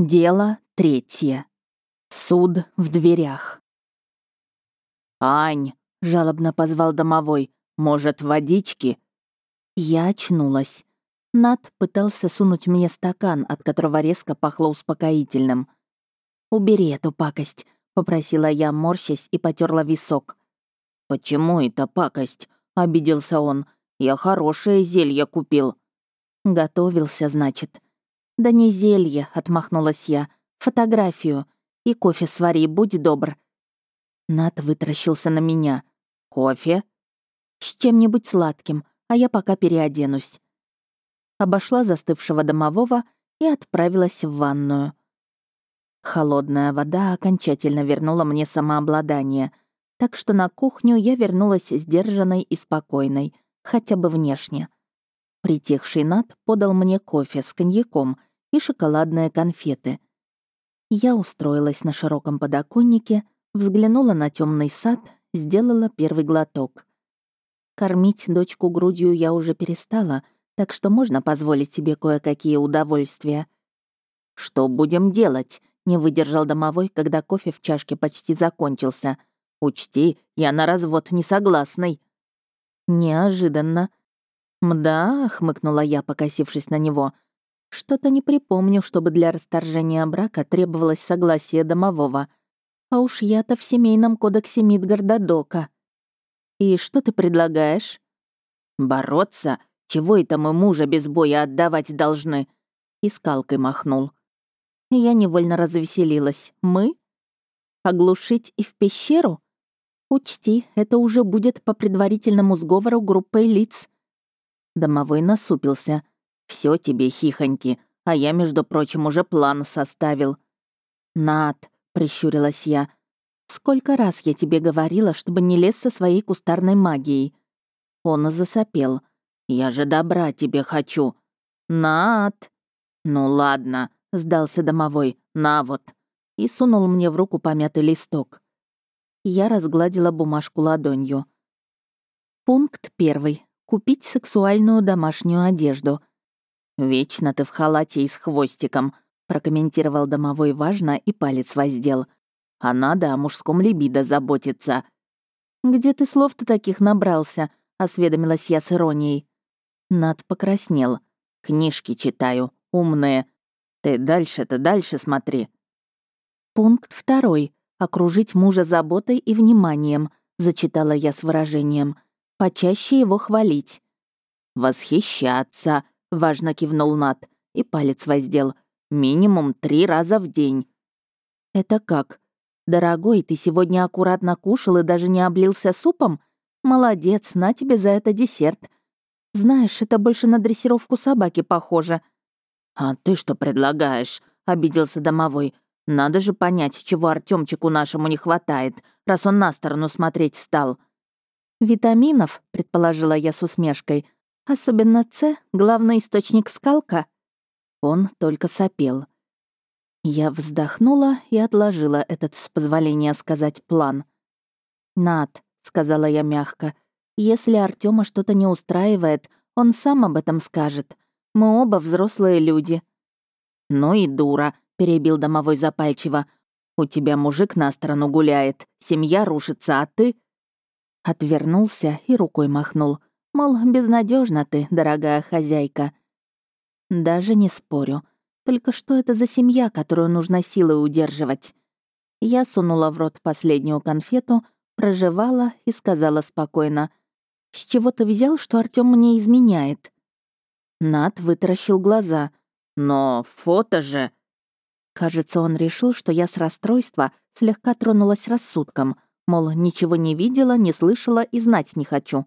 Дело третье. Суд в дверях. «Ань!» — жалобно позвал домовой. «Может, водички?» Я очнулась. Над пытался сунуть мне стакан, от которого резко пахло успокоительным. «Убери эту пакость», — попросила я, морщась, и потерла висок. «Почему это пакость?» — обиделся он. «Я хорошее зелье купил». «Готовился, значит». «Да не зелье», — отмахнулась я. «Фотографию. И кофе свари, будь добр». Нат вытращился на меня. «Кофе?» «С чем-нибудь сладким, а я пока переоденусь». Обошла застывшего домового и отправилась в ванную. Холодная вода окончательно вернула мне самообладание, так что на кухню я вернулась сдержанной и спокойной, хотя бы внешне. Притихший Нат подал мне кофе с коньяком — и шоколадные конфеты. Я устроилась на широком подоконнике, взглянула на темный сад, сделала первый глоток. Кормить дочку грудью я уже перестала, так что можно позволить себе кое-какие удовольствия. «Что будем делать?» — не выдержал домовой, когда кофе в чашке почти закончился. «Учти, я на развод не согласный». «Неожиданно». «Мда», — хмыкнула я, покосившись на него, — что-то не припомню, чтобы для расторжения брака требовалось согласие домового. А уж я-то в семейном кодексе Мидгарда Дока. И что ты предлагаешь? Бороться? Чего это мы мужа без боя отдавать должны? И скалкой махнул. Я невольно развеселилась. Мы? Оглушить и в пещеру? Учти, это уже будет по предварительному сговору группой лиц. Домовой насупился — все тебе, хихоньки, а я, между прочим, уже план составил». «Над», — прищурилась я, — «сколько раз я тебе говорила, чтобы не лез со своей кустарной магией?» Он засопел. «Я же добра тебе хочу». «Над!» «Ну ладно», — сдался домовой, — «на вот». И сунул мне в руку помятый листок. Я разгладила бумажку ладонью. Пункт первый. Купить сексуальную домашнюю одежду. «Вечно ты в халате и с хвостиком», — прокомментировал домовой важно и палец воздел. «А надо о мужском либидо заботиться». «Где ты слов-то таких набрался?» — осведомилась я с иронией. Над покраснел. «Книжки читаю, умные. Ты дальше-то дальше смотри». «Пункт второй. Окружить мужа заботой и вниманием», — зачитала я с выражением. «Почаще его хвалить». «Восхищаться», Важно кивнул Нат и палец воздел. Минимум три раза в день. Это как? Дорогой, ты сегодня аккуратно кушал и даже не облился супом? Молодец, на тебе за это десерт. Знаешь, это больше на дрессировку собаки похоже. А ты что предлагаешь? обиделся домовой. Надо же понять, чего Артемчику нашему не хватает, раз он на сторону смотреть стал. «Витаминов», — предположила я с усмешкой, Особенно С — главный источник скалка. Он только сопел. Я вздохнула и отложила этот, с позволения сказать, план. «Над», — сказала я мягко, — «если Артема что-то не устраивает, он сам об этом скажет. Мы оба взрослые люди». «Ну и дура», — перебил домовой запальчиво. «У тебя мужик на сторону гуляет, семья рушится, а ты...» Отвернулся и рукой махнул. Мол, безнадежна ты, дорогая хозяйка. Даже не спорю. Только что это за семья, которую нужно силой удерживать? Я сунула в рот последнюю конфету, прожевала и сказала спокойно. «С чего ты взял, что Артём мне изменяет?» Над вытаращил глаза. «Но фото же...» Кажется, он решил, что я с расстройства слегка тронулась рассудком, мол, ничего не видела, не слышала и знать не хочу.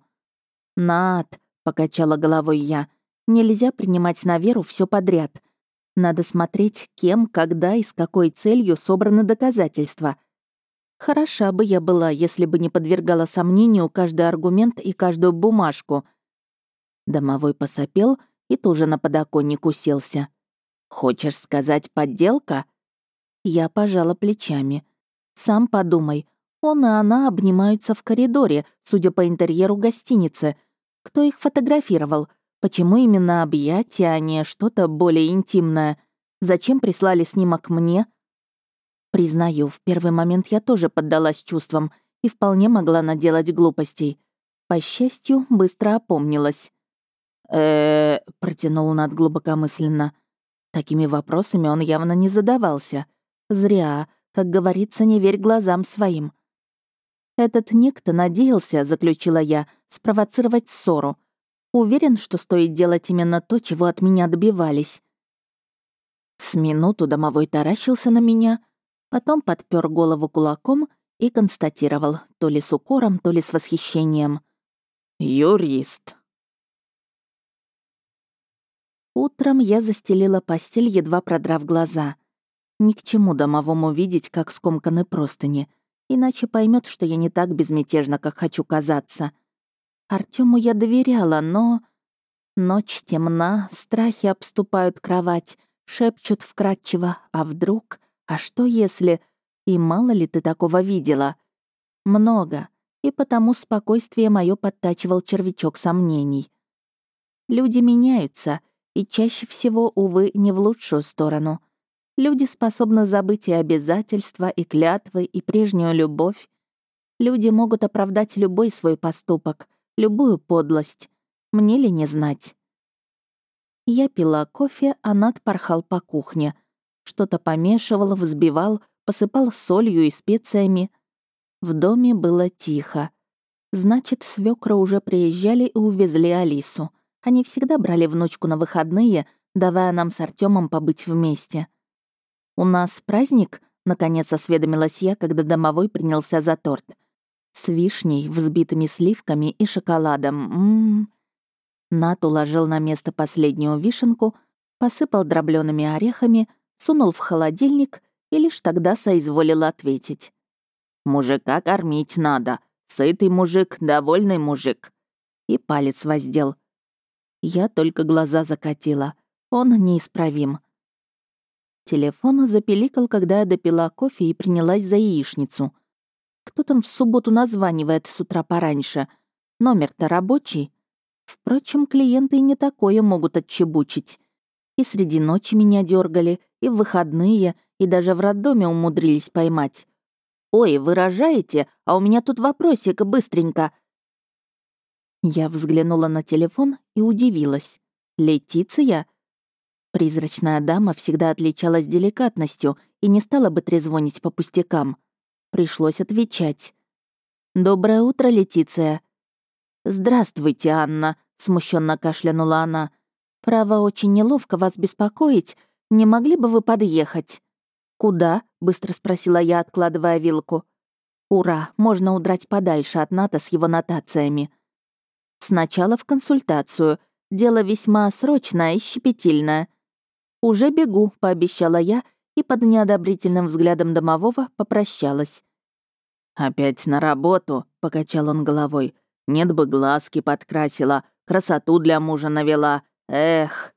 «Над», — покачала головой я, — «нельзя принимать на веру все подряд. Надо смотреть, кем, когда и с какой целью собраны доказательства. Хороша бы я была, если бы не подвергала сомнению каждый аргумент и каждую бумажку». Домовой посопел и тоже на подоконник уселся. «Хочешь сказать подделка?» Я пожала плечами. «Сам подумай, он и она обнимаются в коридоре, судя по интерьеру гостиницы. Кто их фотографировал? Почему именно объятия, а не что-то более интимное? Зачем прислали снимок мне? Признаю, в первый момент я тоже поддалась чувствам и вполне могла наделать глупостей. По счастью, быстро опомнилась. э протянул Над глубокомысленно. Такими вопросами он явно не задавался. Зря, как говорится, не верь глазам своим. Этот некто надеялся, заключила я, спровоцировать ссору. Уверен, что стоит делать именно то, чего от меня добивались. С минуту домовой таращился на меня, потом подпер голову кулаком и констатировал, то ли с укором, то ли с восхищением. «Юрист». Утром я застелила постель, едва продрав глаза. Ни к чему домовому видеть, как скомканы простыни, иначе поймет, что я не так безмятежна, как хочу казаться. Артему я доверяла, но... Ночь темна, страхи обступают кровать, шепчут вкрадчиво, а вдруг, а что если... И мало ли ты такого видела? Много, и потому спокойствие мое подтачивал червячок сомнений. Люди меняются — и чаще всего, увы, не в лучшую сторону. Люди способны забыть и обязательства, и клятвы, и прежнюю любовь. Люди могут оправдать любой свой поступок, любую подлость. Мне ли не знать? Я пила кофе, а Над порхал по кухне. Что-то помешивал, взбивал, посыпал солью и специями. В доме было тихо. Значит, свекра уже приезжали и увезли Алису. Они всегда брали внучку на выходные, давая нам с Артемом побыть вместе. «У нас праздник?» — наконец осведомилась я, когда домовой принялся за торт. С вишней, взбитыми сливками и шоколадом. Ммм. Нат уложил на место последнюю вишенку, посыпал дроблеными орехами, сунул в холодильник и лишь тогда соизволил ответить. «Мужика кормить надо. Сытый мужик, довольный мужик». И палец воздел. Я только глаза закатила. Он неисправим. Телефон запеликал, когда я допила кофе и принялась за яичницу. Кто там в субботу названивает с утра пораньше? Номер-то рабочий. Впрочем, клиенты и не такое могут отчебучить. И среди ночи меня дергали, и в выходные, и даже в роддоме умудрились поймать. «Ой, выражаете? А у меня тут вопросик, быстренько. Я взглянула на телефон и удивилась. «Летиция?» Призрачная дама всегда отличалась деликатностью и не стала бы трезвонить по пустякам. Пришлось отвечать. «Доброе утро, Летиция». «Здравствуйте, Анна», — смущенно кашлянула она. «Право, очень неловко вас беспокоить. Не могли бы вы подъехать?» «Куда?» — быстро спросила я, откладывая вилку. «Ура, можно удрать подальше от НАТО с его нотациями». Сначала в консультацию. Дело весьма срочное и щепетильное. «Уже бегу», — пообещала я и под неодобрительным взглядом домового попрощалась. «Опять на работу», — покачал он головой. «Нет бы глазки подкрасила, красоту для мужа навела. Эх!»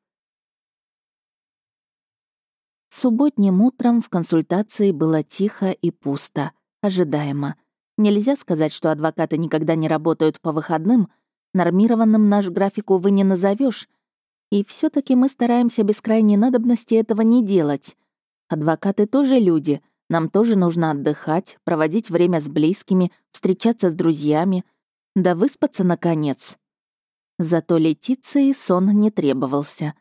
Субботним утром в консультации было тихо и пусто, ожидаемо. Нельзя сказать, что адвокаты никогда не работают по выходным — Нормированным наш график, увы, не назовешь. И все таки мы стараемся без крайней надобности этого не делать. Адвокаты тоже люди. Нам тоже нужно отдыхать, проводить время с близкими, встречаться с друзьями. Да выспаться, наконец. Зато Летиции сон не требовался.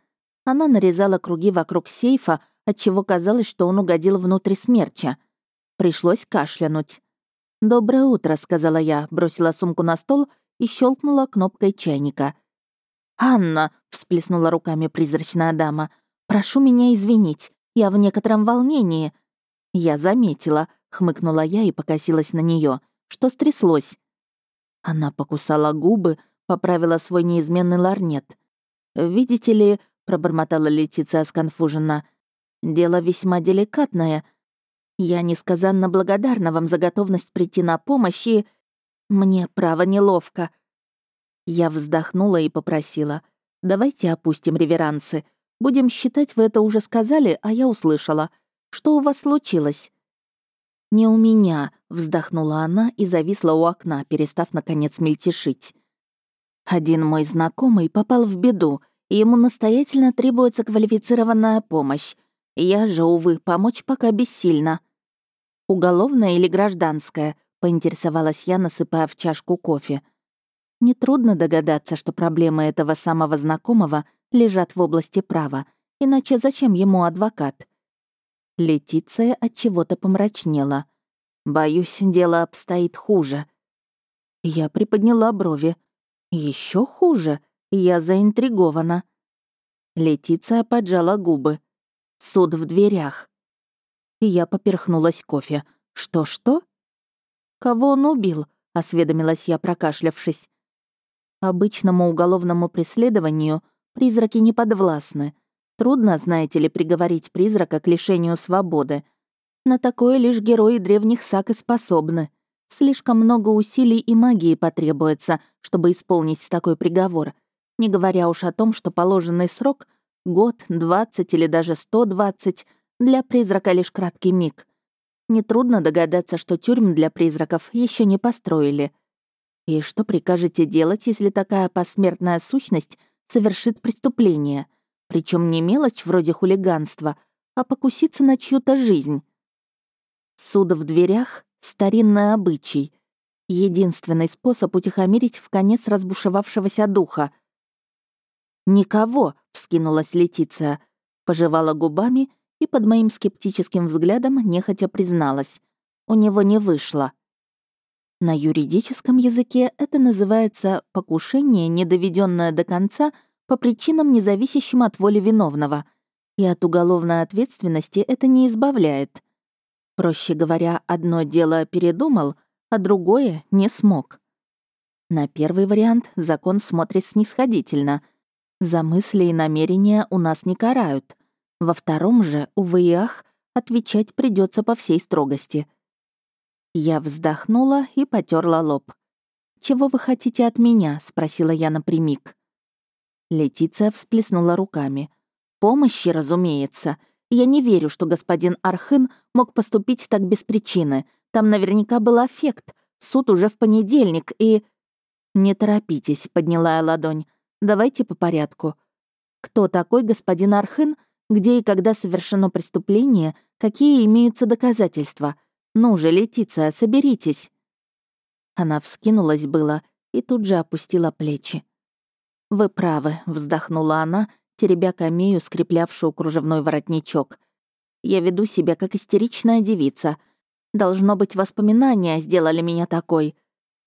Она нарезала круги вокруг сейфа, отчего казалось, что он угодил внутрь смерча. Пришлось кашлянуть. «Доброе утро», — сказала я, бросила сумку на стол — и щелкнула кнопкой чайника. «Анна!» — всплеснула руками призрачная дама. «Прошу меня извинить, я в некотором волнении». «Я заметила», — хмыкнула я и покосилась на нее. «Что стряслось?» Она покусала губы, поправила свой неизменный ларнет. «Видите ли», — пробормотала Летиция сконфуженно, «дело весьма деликатное. Я несказанно благодарна вам за готовность прийти на помощь и... Мне, право, неловко. Я вздохнула и попросила. «Давайте опустим реверансы. Будем считать, вы это уже сказали, а я услышала. Что у вас случилось?» «Не у меня», — вздохнула она и зависла у окна, перестав, наконец, мельтешить. «Один мой знакомый попал в беду, и ему настоятельно требуется квалифицированная помощь. Я же, увы, помочь пока бессильно. Уголовная или гражданская? поинтересовалась я, насыпая в чашку кофе. Нетрудно догадаться, что проблемы этого самого знакомого лежат в области права, иначе зачем ему адвокат? Летиция от чего-то помрачнела. Боюсь, дело обстоит хуже. Я приподняла брови. Еще хуже. Я заинтригована. Летиция поджала губы. Суд в дверях. Я поперхнулась кофе. Что-что? Кого он убил? Осведомилась я, прокашлявшись. Обычному уголовному преследованию призраки не подвластны. Трудно, знаете ли, приговорить призрака к лишению свободы. На такое лишь герои древних саг и способны. Слишком много усилий и магии потребуется, чтобы исполнить такой приговор. Не говоря уж о том, что положенный срок — год, двадцать или даже сто двадцать — для призрака лишь краткий миг. Нетрудно догадаться, что тюрьм для призраков еще не построили. И что прикажете делать, если такая посмертная сущность совершит преступление? Причем не мелочь вроде хулиганства, а покуситься на чью-то жизнь. Суд в дверях Старинный обычай. Единственный способ утихомирить в конец разбушевавшегося духа. «Никого!» — вскинулась Летиция. Пожевала губами и под моим скептическим взглядом нехотя призналась. У него не вышло. На юридическом языке это называется покушение, не доведенное до конца по причинам, независящим от воли виновного. И от уголовной ответственности это не избавляет. Проще говоря, одно дело передумал, а другое не смог. На первый вариант закон смотрит снисходительно. За мысли и намерения у нас не карают. Во втором же, увы и ах, отвечать придется по всей строгости. Я вздохнула и потерла лоб. «Чего вы хотите от меня?» — спросила я напрямик. Летиция всплеснула руками. «Помощи, разумеется. Я не верю, что господин Архын мог поступить так без причины. Там наверняка был аффект. Суд уже в понедельник, и... «Не торопитесь», — подняла я ладонь. «Давайте по порядку. Кто такой господин Архын? Где и когда совершено преступление? Какие имеются доказательства? Ну же, Летиция, соберитесь». Она вскинулась было и тут же опустила плечи. «Вы правы», — вздохнула она, теребя камею, скреплявшую кружевной воротничок. «Я веду себя как истеричная девица. Должно быть, воспоминания сделали меня такой.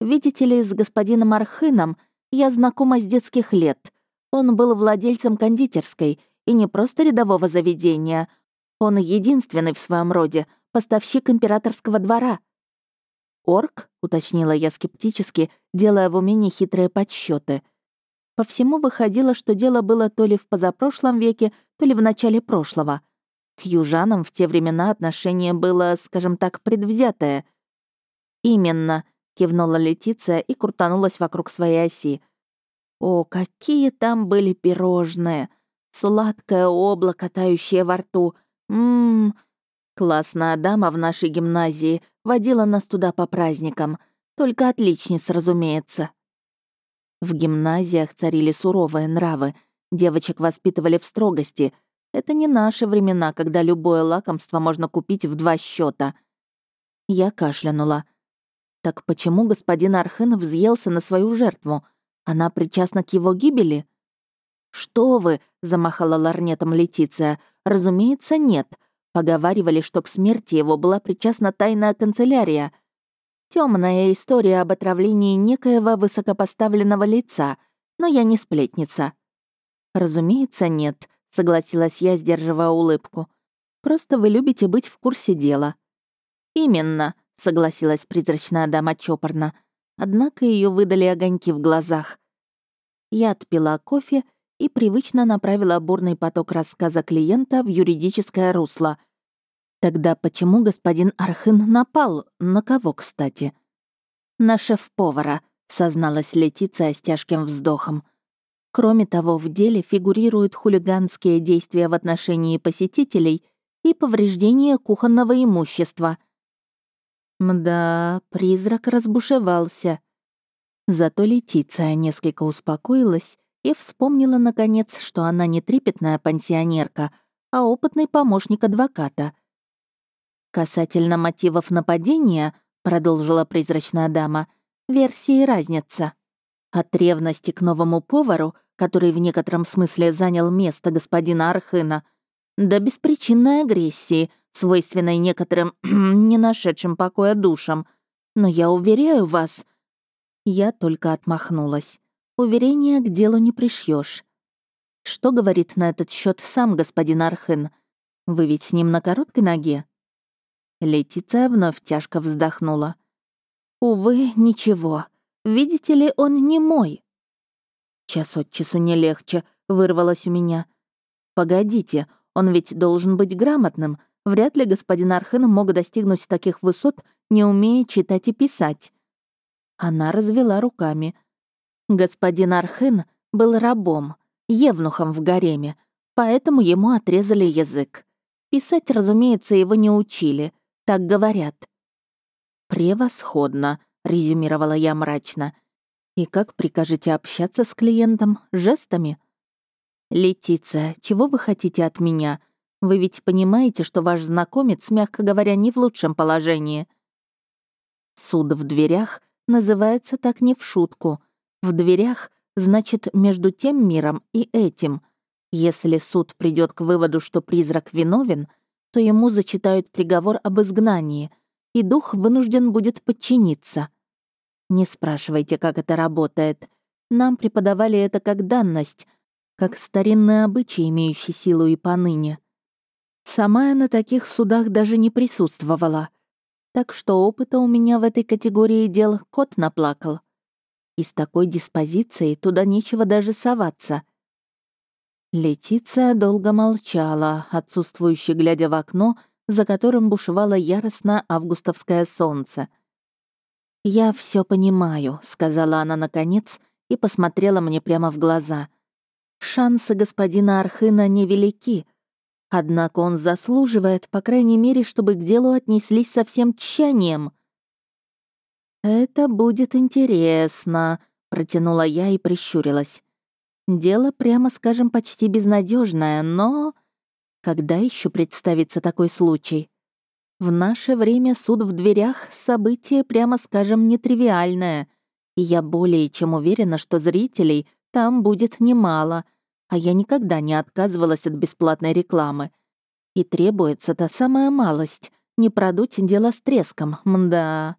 Видите ли, с господином Архыном я знакома с детских лет. Он был владельцем кондитерской, и не просто рядового заведения. Он единственный в своем роде, поставщик императорского двора». «Орк?» — уточнила я скептически, делая в уме нехитрые подсчеты — по всему выходило, что дело было то ли в позапрошлом веке, то ли в начале прошлого. К южанам в те времена отношение было, скажем так, предвзятое. «Именно», — кивнула Летиция и крутанулась вокруг своей оси. «О, какие там были пирожные! Сладкое облако, тающее во рту. Ммм, классная дама в нашей гимназии водила нас туда по праздникам. Только отличниц, разумеется». В гимназиях царили суровые нравы, девочек воспитывали в строгости. Это не наши времена, когда любое лакомство можно купить в два счета. Я кашлянула. Так почему господин Архен взъелся на свою жертву? Она причастна к его гибели? «Что вы?» — замахала ларнетом Летиция. «Разумеется, нет. Поговаривали, что к смерти его была причастна тайная канцелярия — Темная история об отравлении некоего высокопоставленного лица, но я не сплетница. Разумеется, нет, согласилась я, сдерживая улыбку. Просто вы любите быть в курсе дела. Именно, согласилась призрачная дама чопорно. Однако ее выдали огоньки в глазах. Я отпила кофе и привычно направила бурный поток рассказа клиента в юридическое русло — Тогда почему господин Архын напал? На кого, кстати? На шеф-повара, созналась Летиция с тяжким вздохом. Кроме того, в деле фигурируют хулиганские действия в отношении посетителей и повреждение кухонного имущества. Мда, призрак разбушевался. Зато Летиция несколько успокоилась и вспомнила, наконец, что она не трепетная пансионерка, а опытный помощник адвоката. Касательно мотивов нападения, продолжила призрачная дама, версии разница. От ревности к новому повару, который в некотором смысле занял место господина Архына, до беспричинной агрессии, свойственной некоторым не нашедшим покоя душам. Но я уверяю вас... Я только отмахнулась. Уверения к делу не пришьешь. Что говорит на этот счет сам господин Архын? Вы ведь с ним на короткой ноге? Летиция вновь тяжко вздохнула. Увы, ничего. Видите ли, он не мой. Час от часу не легче, вырвалось у меня. Погодите, он ведь должен быть грамотным. Вряд ли господин Архен мог достигнуть таких высот, не умея читать и писать. Она развела руками. Господин Архен был рабом, евнухом в гареме, поэтому ему отрезали язык. Писать, разумеется, его не учили, так говорят. «Превосходно», — резюмировала я мрачно. «И как прикажете общаться с клиентом? Жестами?» «Летиция, чего вы хотите от меня? Вы ведь понимаете, что ваш знакомец, мягко говоря, не в лучшем положении?» «Суд в дверях называется так не в шутку. В дверях значит между тем миром и этим. Если суд придет к выводу, что призрак виновен, то ему зачитают приговор об изгнании — и дух вынужден будет подчиниться. Не спрашивайте, как это работает. Нам преподавали это как данность, как старинный обычай, имеющий силу и поныне. Сама я на таких судах даже не присутствовала, так что опыта у меня в этой категории дел кот наплакал. И с такой диспозицией туда нечего даже соваться. Летиция долго молчала, отсутствующе глядя в окно — за которым бушевало яростно августовское солнце. «Я все понимаю», — сказала она наконец и посмотрела мне прямо в глаза. «Шансы господина Архына невелики, однако он заслуживает, по крайней мере, чтобы к делу отнеслись со всем тщанием». «Это будет интересно», — протянула я и прищурилась. «Дело, прямо скажем, почти безнадежное, но...» Когда еще представится такой случай? В наше время суд в дверях — событие, прямо скажем, нетривиальное, и я более чем уверена, что зрителей там будет немало, а я никогда не отказывалась от бесплатной рекламы. И требуется та самая малость — не продуть дело с треском, мда.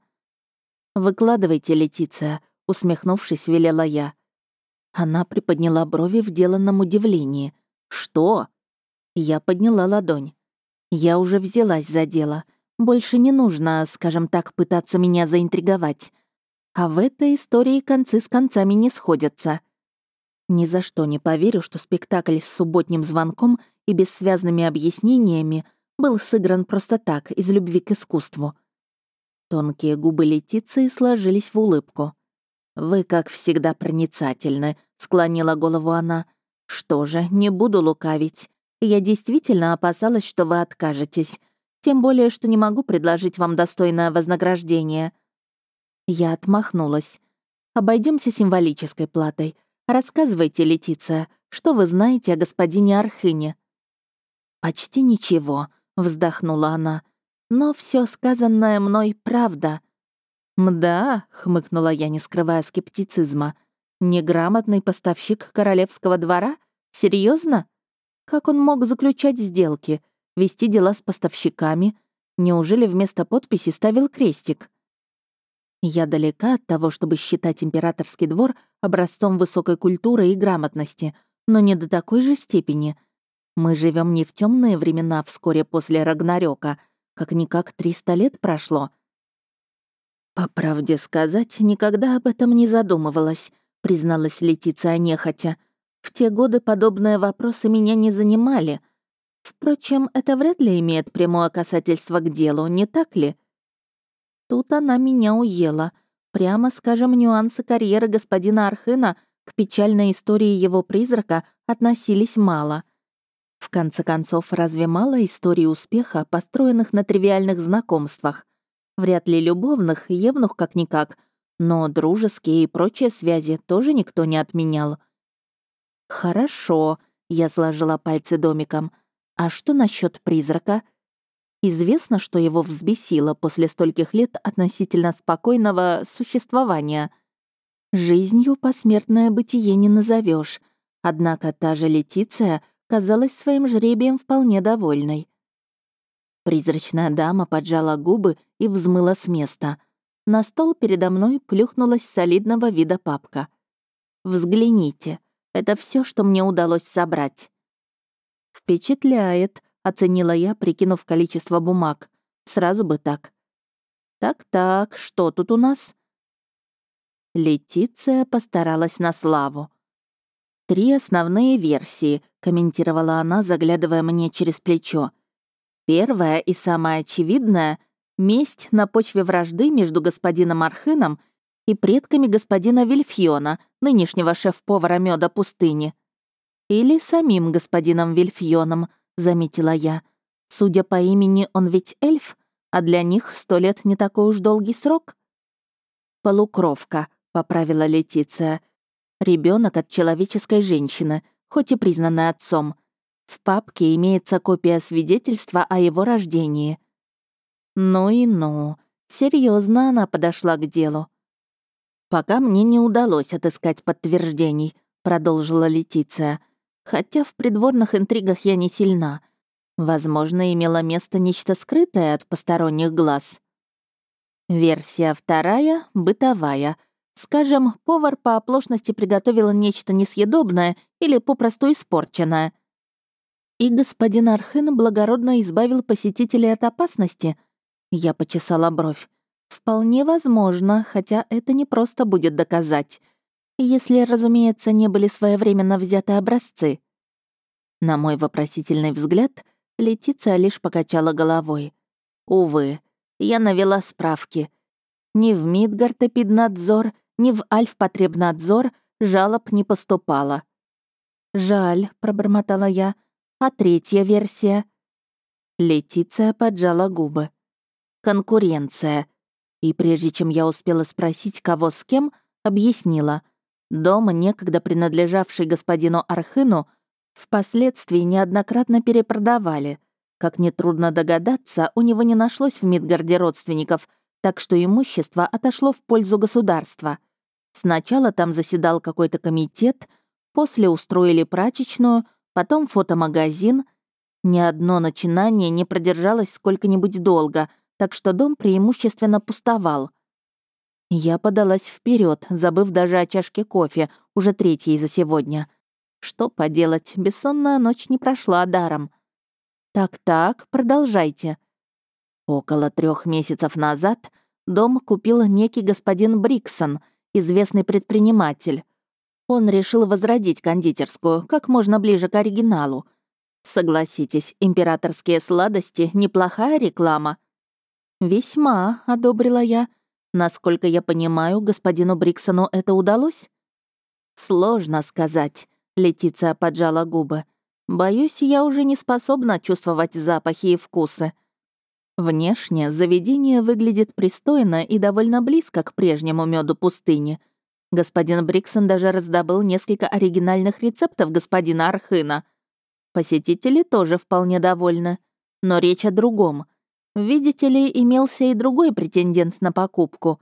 «Выкладывайте, Летиция», — усмехнувшись, велела я. Она приподняла брови в деланном удивлении. «Что?» Я подняла ладонь. Я уже взялась за дело. Больше не нужно, скажем так, пытаться меня заинтриговать. А в этой истории концы с концами не сходятся. Ни за что не поверю, что спектакль с субботним звонком и бессвязными объяснениями был сыгран просто так, из любви к искусству. Тонкие губы Летиции сложились в улыбку. «Вы, как всегда, проницательны», — склонила голову она. «Что же, не буду лукавить. Я действительно опасалась, что вы откажетесь. Тем более, что не могу предложить вам достойное вознаграждение». Я отмахнулась. Обойдемся символической платой. Рассказывайте, Летиция, что вы знаете о господине Архыне?» «Почти ничего», — вздохнула она. «Но все сказанное мной правда». «Мда», — хмыкнула я, не скрывая скептицизма. «Неграмотный поставщик королевского двора? Серьезно? Как он мог заключать сделки, вести дела с поставщиками? Неужели вместо подписи ставил крестик? Я далека от того, чтобы считать императорский двор образцом высокой культуры и грамотности, но не до такой же степени. Мы живем не в темные времена вскоре после Рагнарёка, как-никак 300 лет прошло. По правде сказать, никогда об этом не задумывалась, призналась Летиция нехотя. В те годы подобные вопросы меня не занимали. Впрочем, это вряд ли имеет прямое касательство к делу, не так ли? Тут она меня уела. Прямо скажем, нюансы карьеры господина Архына к печальной истории его призрака относились мало. В конце концов, разве мало историй успеха, построенных на тривиальных знакомствах? Вряд ли любовных, евнух как-никак, но дружеские и прочие связи тоже никто не отменял. «Хорошо», — я сложила пальцы домиком. А что насчет призрака? Известно, что его взбесило после стольких лет относительно спокойного существования. Жизнью посмертное бытие не назовешь, однако та же Летиция казалась своим жребием вполне довольной. Призрачная дама поджала губы и взмыла с места. На стол передо мной плюхнулась солидного вида папка. «Взгляните, это все, что мне удалось собрать». «Впечатляет», — оценила я, прикинув количество бумаг. «Сразу бы так». «Так-так, что тут у нас?» Летиция постаралась на славу. «Три основные версии», — комментировала она, заглядывая мне через плечо. «Первая и самая очевидная — месть на почве вражды между господином Архином и предками господина Вильфьона, нынешнего шеф-повара меда пустыни. «Или самим господином Вильфьоном», — заметила я. «Судя по имени, он ведь эльф, а для них сто лет не такой уж долгий срок». «Полукровка», — поправила Летиция. Ребенок от человеческой женщины, хоть и признанный отцом. В папке имеется копия свидетельства о его рождении». «Ну и ну. Серьезно она подошла к делу». «Пока мне не удалось отыскать подтверждений», — продолжила Летиция хотя в придворных интригах я не сильна. Возможно, имело место нечто скрытое от посторонних глаз. Версия вторая — бытовая. Скажем, повар по оплошности приготовил нечто несъедобное или попросту испорченное. И господин Архын благородно избавил посетителей от опасности. Я почесала бровь. Вполне возможно, хотя это не просто будет доказать — если, разумеется, не были своевременно взяты образцы. На мой вопросительный взгляд, Летиция лишь покачала головой. Увы, я навела справки. Ни в Мидгартепиднадзор, ни в Альфпотребнадзор жалоб не поступало. «Жаль», — пробормотала я. «А третья версия?» Летиция поджала губы. «Конкуренция». И прежде чем я успела спросить, кого с кем, объяснила — Дом, некогда принадлежавший господину Архыну, впоследствии неоднократно перепродавали. Как нетрудно догадаться, у него не нашлось в Мидгарде родственников, так что имущество отошло в пользу государства. Сначала там заседал какой-то комитет, после устроили прачечную, потом фотомагазин. Ни одно начинание не продержалось сколько-нибудь долго, так что дом преимущественно пустовал. Я подалась вперед, забыв даже о чашке кофе, уже третьей за сегодня. Что поделать, бессонная ночь не прошла даром. Так-так, продолжайте. Около трех месяцев назад дом купил некий господин Бриксон, известный предприниматель. Он решил возродить кондитерскую как можно ближе к оригиналу. Согласитесь, императорские сладости — неплохая реклама. «Весьма», — одобрила я, Насколько я понимаю, господину Бриксону это удалось? Сложно сказать. Летиция поджала губы. Боюсь, я уже не способна чувствовать запахи и вкусы. Внешне заведение выглядит пристойно и довольно близко к прежнему меду пустыни. Господин Бриксон даже раздобыл несколько оригинальных рецептов господина Архына. Посетители тоже вполне довольны. Но речь о другом — Видите ли, имелся и другой претендент на покупку.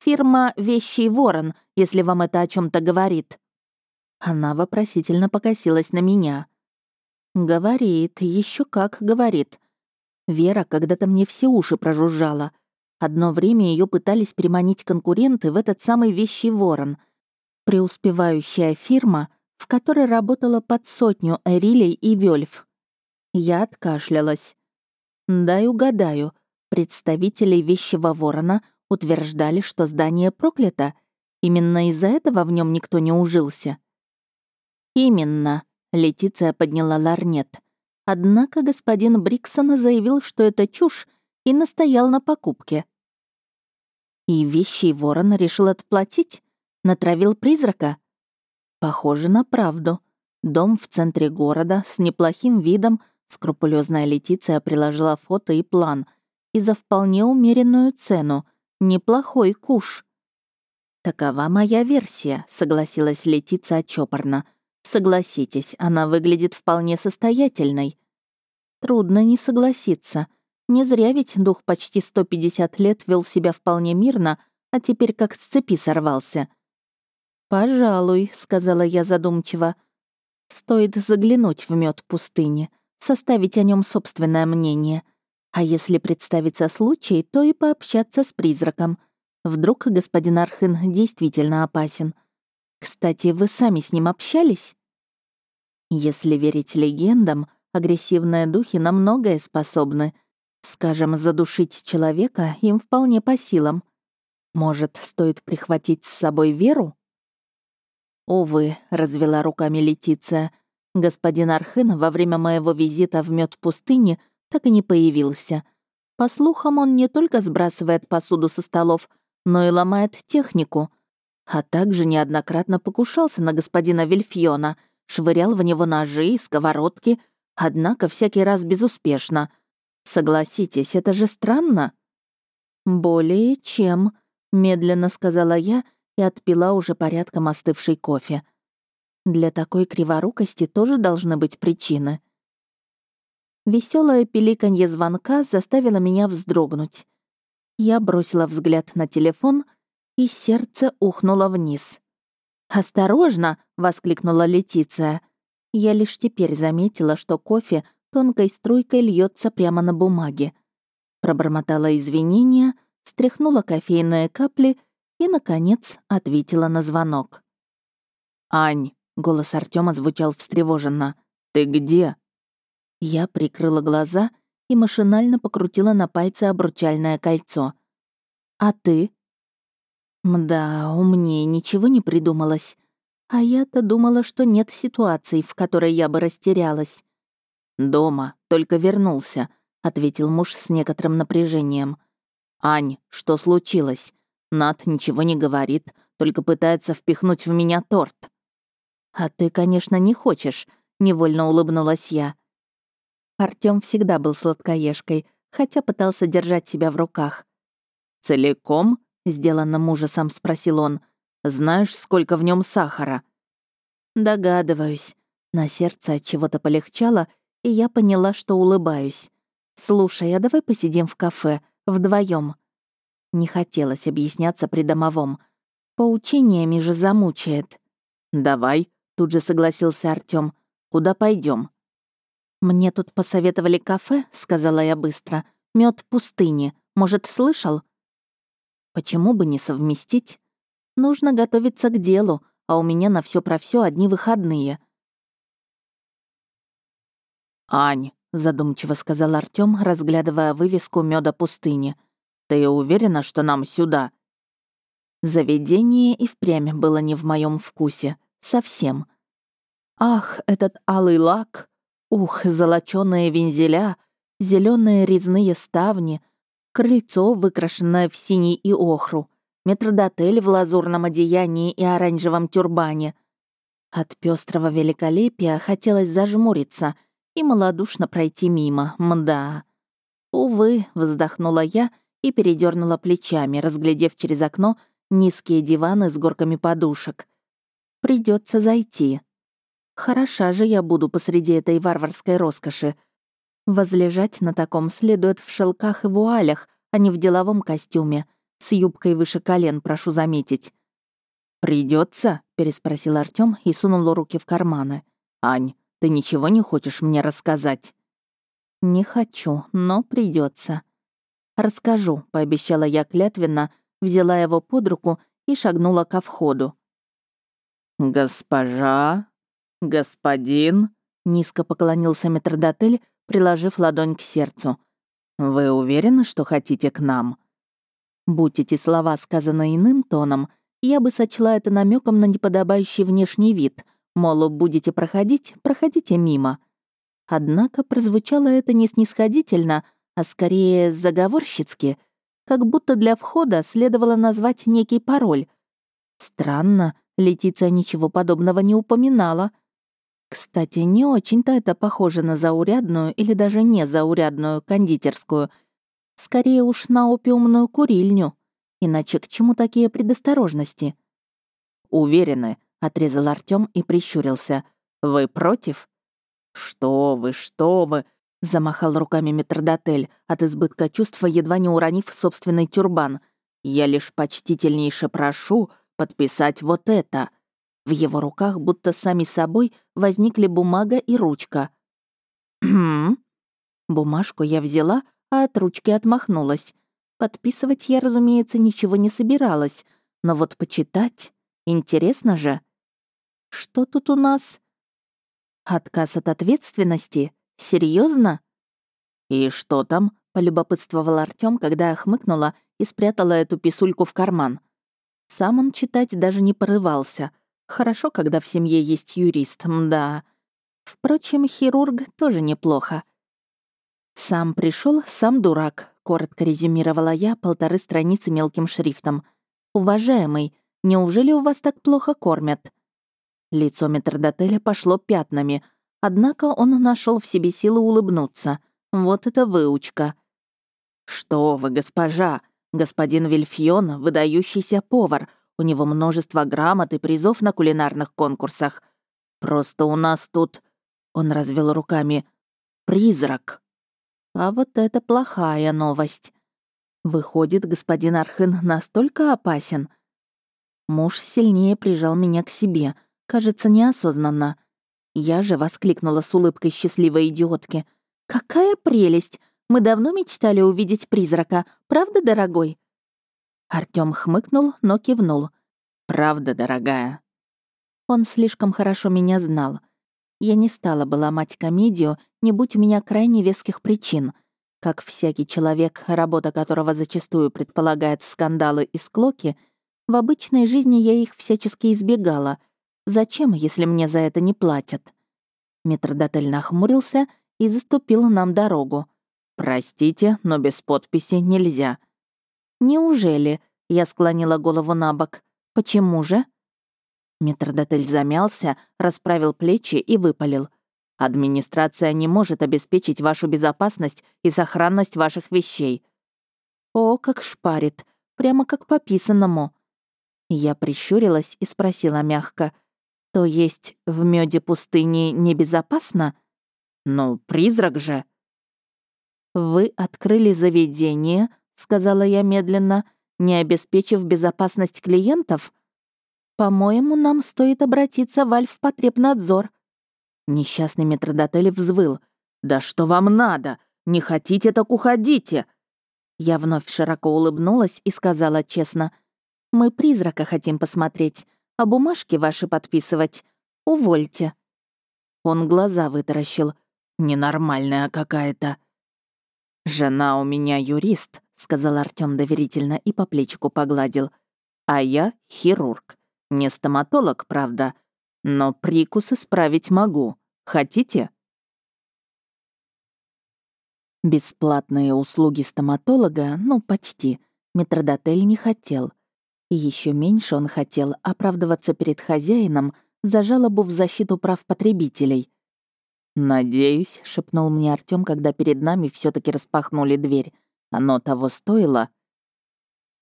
Фирма «Вещий ворон», если вам это о чем то говорит. Она вопросительно покосилась на меня. Говорит, еще как говорит. Вера когда-то мне все уши прожужжала. Одно время ее пытались приманить конкуренты в этот самый вещий ворон. Преуспевающая фирма, в которой работала под сотню Эрилей и Вельф. Я откашлялась. Дай угадаю, представители вещего ворона утверждали, что здание проклято. Именно из-за этого в нем никто не ужился. Именно, Летиция подняла ларнет. Однако господин Бриксон заявил, что это чушь, и настоял на покупке. И вещий ворон решил отплатить? Натравил призрака? Похоже на правду. Дом в центре города с неплохим видом — Скрупулезная Летиция приложила фото и план. И за вполне умеренную цену. Неплохой куш. «Такова моя версия», — согласилась Летиция чопорно. «Согласитесь, она выглядит вполне состоятельной». Трудно не согласиться. Не зря ведь дух почти 150 лет вел себя вполне мирно, а теперь как с цепи сорвался. «Пожалуй», — сказала я задумчиво. «Стоит заглянуть в мед пустыни, составить о нем собственное мнение. А если представится случай, то и пообщаться с призраком. Вдруг господин Архын действительно опасен. Кстати, вы сами с ним общались?» Если верить легендам, агрессивные духи на многое способны. Скажем, задушить человека им вполне по силам. Может, стоит прихватить с собой веру? Увы, развела руками Летиция. Господин Архен во время моего визита в мед пустыни так и не появился. По слухам, он не только сбрасывает посуду со столов, но и ломает технику, а также неоднократно покушался на господина Вильфьона, швырял в него ножи и сковородки, однако всякий раз безуспешно. Согласитесь, это же странно. «Более чем», — медленно сказала я и отпила уже порядком остывший кофе. Для такой криворукости тоже должны быть причины. Веселое пиликанье звонка заставило меня вздрогнуть. Я бросила взгляд на телефон, и сердце ухнуло вниз. «Осторожно!» — воскликнула Летиция. Я лишь теперь заметила, что кофе тонкой струйкой льется прямо на бумаге. Пробормотала извинения, стряхнула кофейные капли и, наконец, ответила на звонок. «Ань!» — голос Артема звучал встревоженно. «Ты где?» Я прикрыла глаза и машинально покрутила на пальце обручальное кольцо. «А ты?» «Мда, умнее ничего не придумалось. А я-то думала, что нет ситуации, в которой я бы растерялась». «Дома, только вернулся», — ответил муж с некоторым напряжением. «Ань, что случилось? Над ничего не говорит, только пытается впихнуть в меня торт». «А ты, конечно, не хочешь», — невольно улыбнулась я. Артём всегда был сладкоежкой, хотя пытался держать себя в руках. «Целиком?» — сделанным ужасом спросил он. «Знаешь, сколько в нем сахара?» «Догадываюсь». На сердце от чего-то полегчало, и я поняла, что улыбаюсь. «Слушай, а давай посидим в кафе, вдвоем. Не хотелось объясняться при домовом. Поучениями же замучает. «Давай», — тут же согласился Артём. «Куда пойдем? «Мне тут посоветовали кафе», — сказала я быстро. Мед пустыни. Может, слышал?» «Почему бы не совместить? Нужно готовиться к делу, а у меня на все про все одни выходные». «Ань», — задумчиво сказал Артём, разглядывая вывеску меда пустыни. «Ты уверена, что нам сюда?» Заведение и впрямь было не в моем вкусе. Совсем. Ах, этот алый лак! Ух, золочёные вензеля, зеленые резные ставни, крыльцо, выкрашенное в синий и охру, метродотель в лазурном одеянии и оранжевом тюрбане. От пестрого великолепия хотелось зажмуриться и малодушно пройти мимо, мда. Увы, вздохнула я и передернула плечами, разглядев через окно низкие диваны с горками подушек. Придется зайти. Хороша же я буду посреди этой варварской роскоши. Возлежать на таком следует в шелках и вуалях, а не в деловом костюме. С юбкой выше колен, прошу заметить. Придется? переспросил Артём и сунул руки в карманы. «Ань, ты ничего не хочешь мне рассказать?» «Не хочу, но придется. «Расскажу», — пообещала я клятвенно, взяла его под руку и шагнула ко входу. «Госпожа?» «Господин», — низко поклонился метрдотель, приложив ладонь к сердцу. «Вы уверены, что хотите к нам?» Будь эти слова сказаны иным тоном, я бы сочла это намеком на неподобающий внешний вид, мол, будете проходить, проходите мимо. Однако прозвучало это не снисходительно, а скорее заговорщицки, как будто для входа следовало назвать некий пароль. Странно, Летиция ничего подобного не упоминала — кстати, не очень-то это похоже на заурядную или даже не заурядную кондитерскую. Скорее уж на опиумную курильню. Иначе к чему такие предосторожности? «Уверены», — отрезал Артём и прищурился. «Вы против?» «Что вы, что вы!» Замахал руками метрдотель, от избытка чувства едва не уронив собственный тюрбан. «Я лишь почтительнейше прошу подписать вот это». В его руках будто сами собой возникли бумага и ручка. «Хм». Бумажку я взяла, а от ручки отмахнулась. Подписывать я, разумеется, ничего не собиралась, но вот почитать интересно же. Что тут у нас? Отказ от ответственности? Серьезно? И что там? полюбопытствовал Артём, когда я хмыкнула и спрятала эту писульку в карман. Сам он читать даже не порывался. Хорошо, когда в семье есть юрист, да. Впрочем, хирург тоже неплохо. «Сам пришел, сам дурак», — коротко резюмировала я полторы страницы мелким шрифтом. «Уважаемый, неужели у вас так плохо кормят?» Лицо метрдотеля пошло пятнами, однако он нашел в себе силы улыбнуться. Вот это выучка. «Что вы, госпожа! Господин Вильфьон — выдающийся повар. У него множество грамот и призов на кулинарных конкурсах. Просто у нас тут...» Он развел руками. «Призрак». А вот это плохая новость. Выходит, господин Архын настолько опасен. Муж сильнее прижал меня к себе — Кажется, неосознанно. Я же воскликнула с улыбкой счастливой идиотки. «Какая прелесть! Мы давно мечтали увидеть призрака, правда, дорогой?» Артём хмыкнул, но кивнул. «Правда, дорогая». Он слишком хорошо меня знал. Я не стала бы ломать комедию, не будь у меня крайне веских причин. Как всякий человек, работа которого зачастую предполагает скандалы и склоки, в обычной жизни я их всячески избегала — Зачем, если мне за это не платят?» Метродотель нахмурился и заступил нам дорогу. «Простите, но без подписи нельзя». «Неужели?» — я склонила голову на бок. «Почему же?» Метродотель замялся, расправил плечи и выпалил. «Администрация не может обеспечить вашу безопасность и сохранность ваших вещей». «О, как шпарит! Прямо как по писанному!» Я прищурилась и спросила мягко. То есть в меде пустыни небезопасно? Ну, призрак же. Вы открыли заведение, сказала я медленно, не обеспечив безопасность клиентов? По-моему, нам стоит обратиться в Альф-потребнадзор. Несчастный метродотель взвыл. «Да что вам надо? Не хотите, так уходите!» Я вновь широко улыбнулась и сказала честно. «Мы призрака хотим посмотреть а бумажки ваши подписывать. Увольте». Он глаза вытаращил. «Ненормальная какая-то». «Жена у меня юрист», — сказал Артём доверительно и по плечику погладил. «А я хирург. Не стоматолог, правда, но прикус исправить могу. Хотите?» Бесплатные услуги стоматолога, ну, почти, метродотель не хотел — и еще меньше он хотел оправдываться перед хозяином за жалобу в защиту прав потребителей. «Надеюсь», — шепнул мне Артём, когда перед нами все таки распахнули дверь. «Оно того стоило?»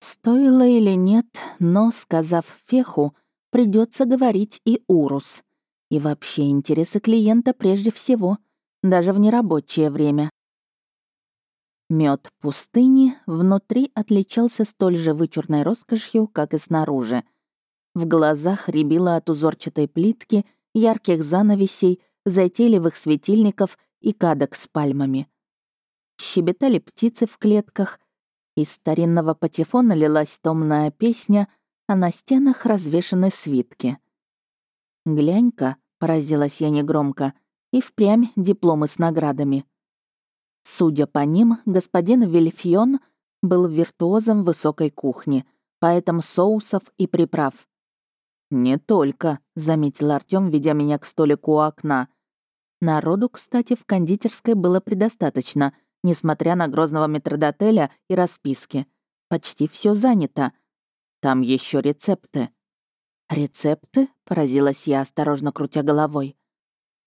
Стоило или нет, но, сказав Феху, придется говорить и Урус. И вообще интересы клиента прежде всего, даже в нерабочее время. Мед пустыни внутри отличался столь же вычурной роскошью, как и снаружи. В глазах рябило от узорчатой плитки, ярких занавесей, затейливых светильников и кадок с пальмами. Щебетали птицы в клетках, из старинного патефона лилась томная песня, а на стенах развешаны свитки. «Глянь-ка», — поразилась я негромко, — «и впрямь дипломы с наградами». Судя по ним, господин Вильфьон был виртуозом высокой кухни, поэтом соусов и приправ. «Не только», — заметил Артём, ведя меня к столику у окна. Народу, кстати, в кондитерской было предостаточно, несмотря на грозного метродотеля и расписки. Почти все занято. Там еще рецепты. «Рецепты?» — поразилась я, осторожно крутя головой.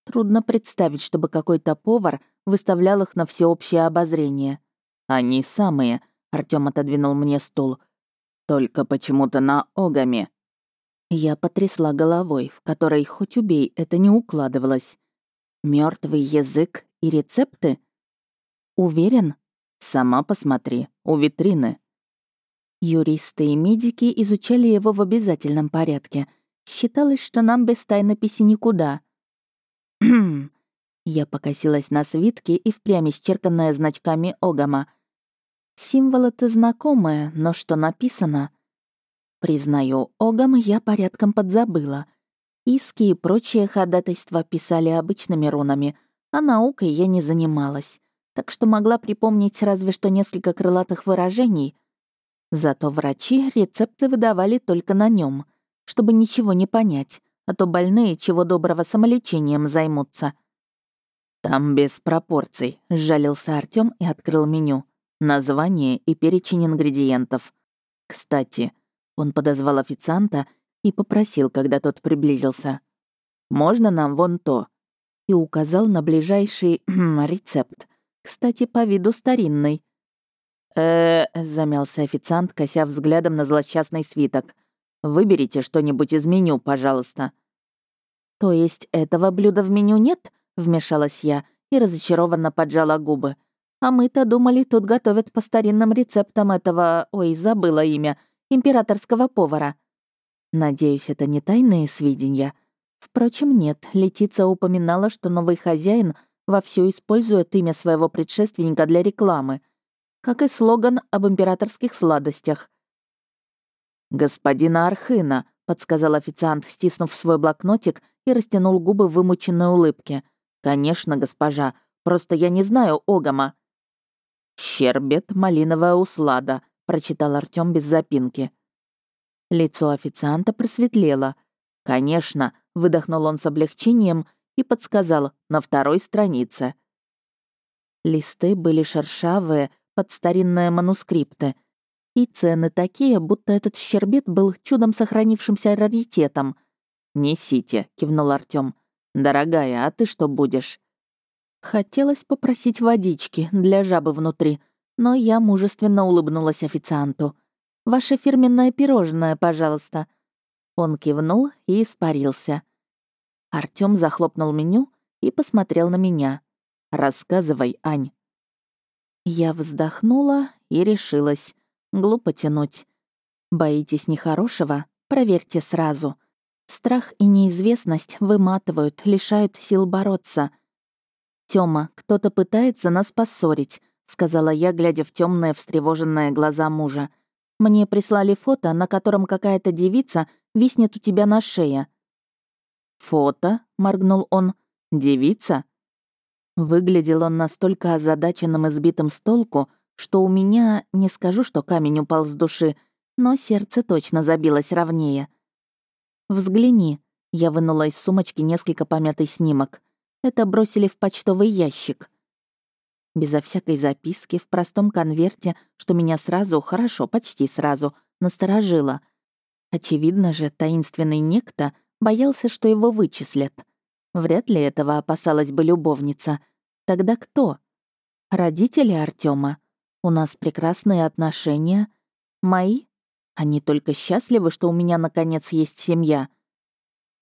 Трудно представить, чтобы какой-то повар выставлял их на всеобщее обозрение. «Они самые», — Артём отодвинул мне стул. «Только почему-то на огами». Я потрясла головой, в которой, хоть убей, это не укладывалось. Мертвый язык и рецепты? Уверен? Сама посмотри, у витрины. Юристы и медики изучали его в обязательном порядке. Считалось, что нам без тайнописи никуда. Я покосилась на свитки и впрямь исчерканная значками Огама. Символы-то знакомые, но что написано? Признаю, Огам я порядком подзабыла. Иски и прочие ходатайства писали обычными рунами, а наукой я не занималась, так что могла припомнить разве что несколько крылатых выражений. Зато врачи рецепты выдавали только на нем, чтобы ничего не понять, а то больные чего доброго самолечением займутся. «Там без пропорций», — сжалился Артём и открыл меню. Название и перечень ингредиентов. Кстати, он подозвал официанта и попросил, когда тот приблизился. «Можно нам вон то?» И указал на ближайший рецепт. Кстати, по виду старинный. э замялся официант, кося взглядом на злосчастный свиток. «Выберите что-нибудь из меню, пожалуйста». «То есть этого блюда в меню нет?» — вмешалась я и разочарованно поджала губы. «А мы-то думали, тут готовят по старинным рецептам этого... Ой, забыла имя императорского повара. Надеюсь, это не тайные сведения. Впрочем, нет, Летица упоминала, что новый хозяин вовсю использует имя своего предшественника для рекламы, как и слоган об императорских сладостях. «Господина Архына», — подсказал официант, стиснув свой блокнотик и растянул губы в вымученной улыбке. «Конечно, госпожа, просто я не знаю Огама». «Щербет, малиновая услада», прочитал Артём без запинки. Лицо официанта просветлело. «Конечно», — выдохнул он с облегчением и подсказал «на второй странице». Листы были шершавые, под старинные манускрипты. И цены такие, будто этот щербет был чудом сохранившимся раритетом. «Несите», — кивнул Артём. «Дорогая, а ты что будешь?» Хотелось попросить водички для жабы внутри, но я мужественно улыбнулась официанту. «Ваше фирменное пирожное, пожалуйста». Он кивнул и испарился. Артём захлопнул меню и посмотрел на меня. «Рассказывай, Ань». Я вздохнула и решилась. Глупо тянуть. Боитесь нехорошего? Проверьте сразу. Страх и неизвестность выматывают, лишают сил бороться. Тёма, кто-то пытается нас поссорить. — сказала я, глядя в темные встревоженные глаза мужа. «Мне прислали фото, на котором какая-то девица виснет у тебя на шее». «Фото?» — моргнул он. «Девица?» Выглядел он настолько озадаченным и сбитым с толку, что у меня, не скажу, что камень упал с души, но сердце точно забилось ровнее. «Взгляни», — я вынула из сумочки несколько помятый снимок. Это бросили в почтовый ящик безо всякой записки, в простом конверте, что меня сразу, хорошо, почти сразу, насторожило. Очевидно же, таинственный некто боялся, что его вычислят. Вряд ли этого опасалась бы любовница. Тогда кто? Родители Артема. У нас прекрасные отношения. Мои? Они только счастливы, что у меня, наконец, есть семья.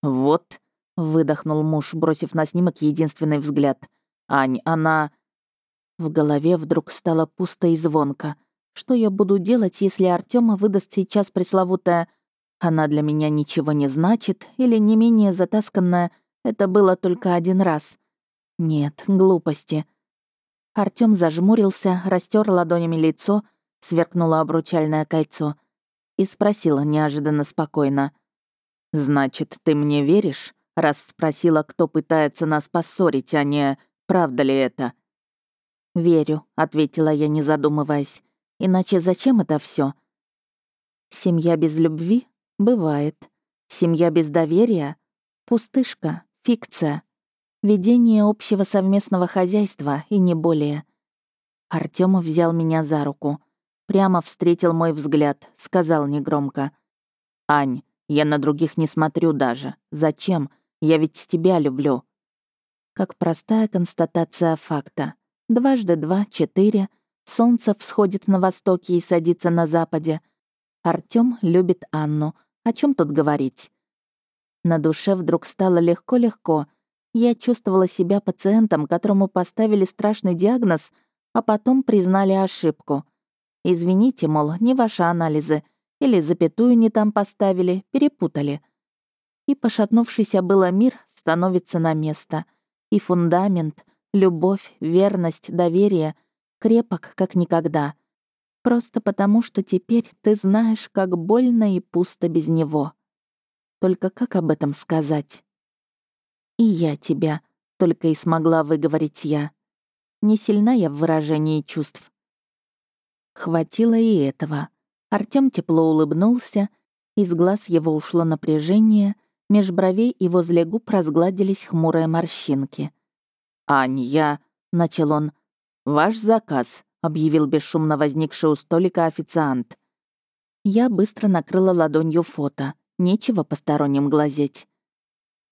«Вот», — выдохнул муж, бросив на снимок единственный взгляд. «Ань, она...» В голове вдруг стало пусто и звонко. Что я буду делать, если Артема выдаст сейчас пресловутая «она для меня ничего не значит» или не менее затасканная «это было только один раз». Нет, глупости. Артём зажмурился, растер ладонями лицо, сверкнуло обручальное кольцо и спросила неожиданно спокойно. «Значит, ты мне веришь, раз спросила, кто пытается нас поссорить, а не правда ли это?» «Верю», — ответила я, не задумываясь. «Иначе зачем это все? Семья без любви? Бывает. Семья без доверия? Пустышка, фикция. Ведение общего совместного хозяйства и не более». Артём взял меня за руку. Прямо встретил мой взгляд, сказал негромко. «Ань, я на других не смотрю даже. Зачем? Я ведь тебя люблю». Как простая констатация факта. Дважды два — четыре. Солнце всходит на востоке и садится на западе. Артём любит Анну. О чем тут говорить? На душе вдруг стало легко-легко. Я чувствовала себя пациентом, которому поставили страшный диагноз, а потом признали ошибку. Извините, мол, не ваши анализы, или запятую не там поставили, перепутали. И пошатнувшийся было мир становится на место. И фундамент, любовь, верность, доверие крепок, как никогда. Просто потому, что теперь ты знаешь, как больно и пусто без него. Только как об этом сказать? И я тебя, только и смогла выговорить я. Не сильна я в выражении чувств. Хватило и этого. Артём тепло улыбнулся, из глаз его ушло напряжение, меж бровей и возле губ разгладились хмурые морщинки. «Ань, я...» — начал он. «Ваш заказ», — объявил бесшумно возникший у столика официант. Я быстро накрыла ладонью фото. Нечего посторонним глазеть.